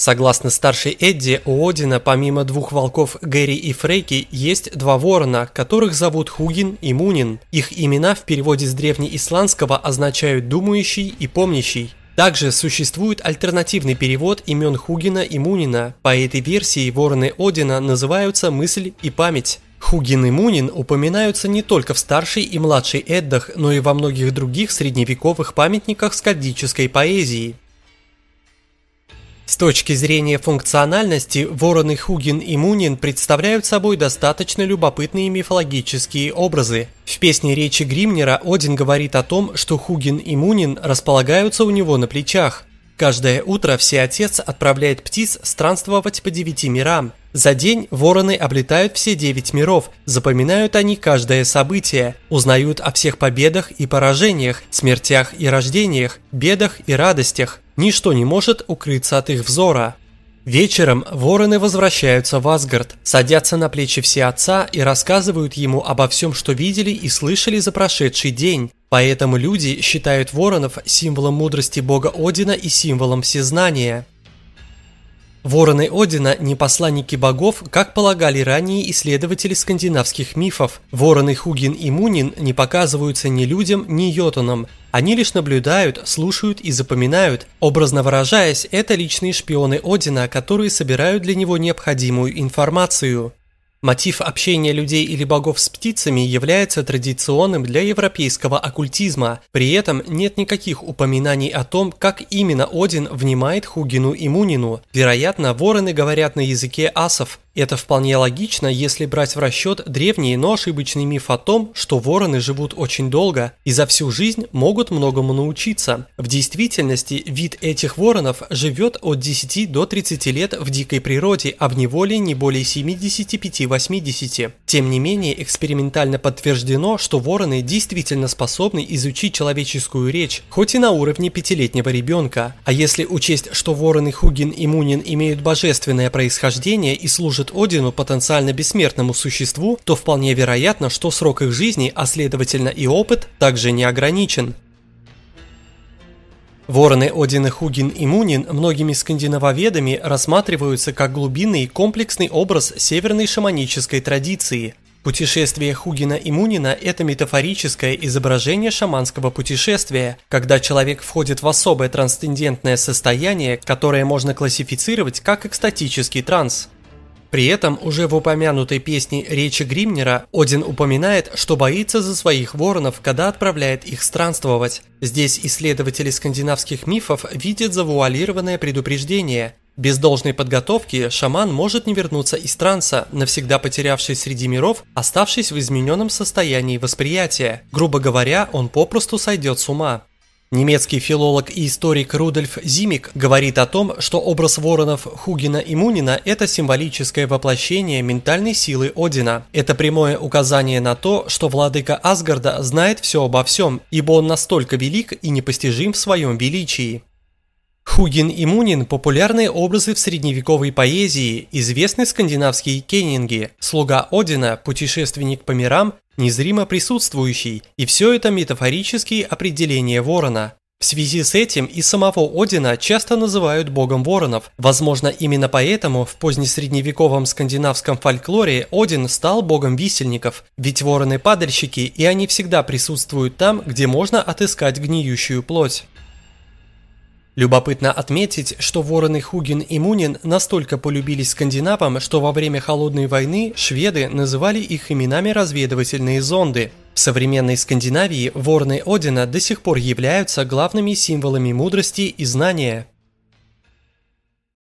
Согласно старшей Эдди, у Одина помимо двух волков Гэри и Фрейки есть два ворона, которых зовут Хугин и Мунин. Их имена в переводе с древнеисландского означают «думающий» и «помнящий». Также существует альтернативный перевод имен Хугина и Мунина. По этой версии вороны Одина называются «мысль» и «память». Хугин и Мунин упоминаются не только в старшей и младшей Эддах, но и во многих других средневековых памятниках скальдической поэзии. С точки зрения функциональности, вороны Хугин и Мунин представляют собой достаточно любопытные мифологические образы. В песне речи Гримнера Один говорит о том, что Хугин и Мунин располагаются у него на плечах. Каждое утро Всеотец отправляет птиц странствовать по девяти мирам. За день вороны облетают все девять миров, запоминают они каждое событие, узнают о всех победах и поражениях, смертях и рождениях, бедах и радостях. Ничто не может укрыться от их взора. Вечером вороны возвращаются в Асгард, садятся на плечи все отца и рассказывают ему обо всем, что видели и слышали за прошедший день. Поэтому люди считают воронов символом мудрости бога Одина и символом всезнания. Вороны Одина не посланники богов, как полагали ранее исследователи скандинавских мифов. Вороны Хугин и Мунин не показываются ни людям, ни йотунам. Они лишь наблюдают, слушают и запоминают. Образно выражаясь, это личные шпионы Одина, которые собирают для него необходимую информацию. Мотив общения людей или богов с птицами является традиционным для европейского оккультизма. При этом нет никаких упоминаний о том, как именно Один внимает Хугину и Мунину. Вероятно, вороны говорят на языке асов, это вполне логично, если брать в расчет древний, но ошибочный миф о том, что вороны живут очень долго и за всю жизнь могут многому научиться. В действительности вид этих воронов живет от 10 до 30 лет в дикой природе, а в неволе не более 75-80. Тем не менее, экспериментально подтверждено, что вороны действительно способны изучить человеческую речь, хоть и на уровне пятилетнего ребенка. А если учесть, что вороны Хугин и Мунин имеют божественное происхождение и служат принадлежит Одину, потенциально бессмертному существу, то вполне вероятно, что срок их жизни, а следовательно и опыт, также не ограничен. Вороны Один Хугин и Мунин многими скандинавоведами рассматриваются как глубинный комплексный образ северной шаманической традиции. Путешествие Хугина и Мунина – это метафорическое изображение шаманского путешествия, когда человек входит в особое трансцендентное состояние, которое можно классифицировать как экстатический транс. При этом уже в упомянутой песне речи Гримнера Один упоминает, что боится за своих воронов, когда отправляет их странствовать. Здесь исследователи скандинавских мифов видят завуалированное предупреждение. Без должной подготовки шаман может не вернуться из транса, навсегда потерявший среди миров, оставшись в измененном состоянии восприятия. Грубо говоря, он попросту сойдет с ума. Немецкий филолог и историк Рудольф Зимик говорит о том, что образ воронов Хугина и Мунина – это символическое воплощение ментальной силы Одина. Это прямое указание на то, что владыка Асгарда знает все обо всем, ибо он настолько велик и непостижим в своем величии. Хугин и Мунин – популярные образы в средневековой поэзии, известны скандинавские кеннинги, слуга Одина, путешественник по мирам, незримо присутствующий, и все это метафорические определения ворона. В связи с этим и самого Одина часто называют богом воронов. Возможно, именно поэтому в позднесредневековом скандинавском фольклоре Один стал богом висельников, ведь вороны падальщики, и они всегда присутствуют там, где можно отыскать гниющую плоть. Любопытно отметить, что вороны Хугин и Мунин настолько полюбились скандинавам, что во время Холодной войны шведы называли их именами разведывательные зонды. В современной Скандинавии вороны Одина до сих пор являются главными символами мудрости и знания.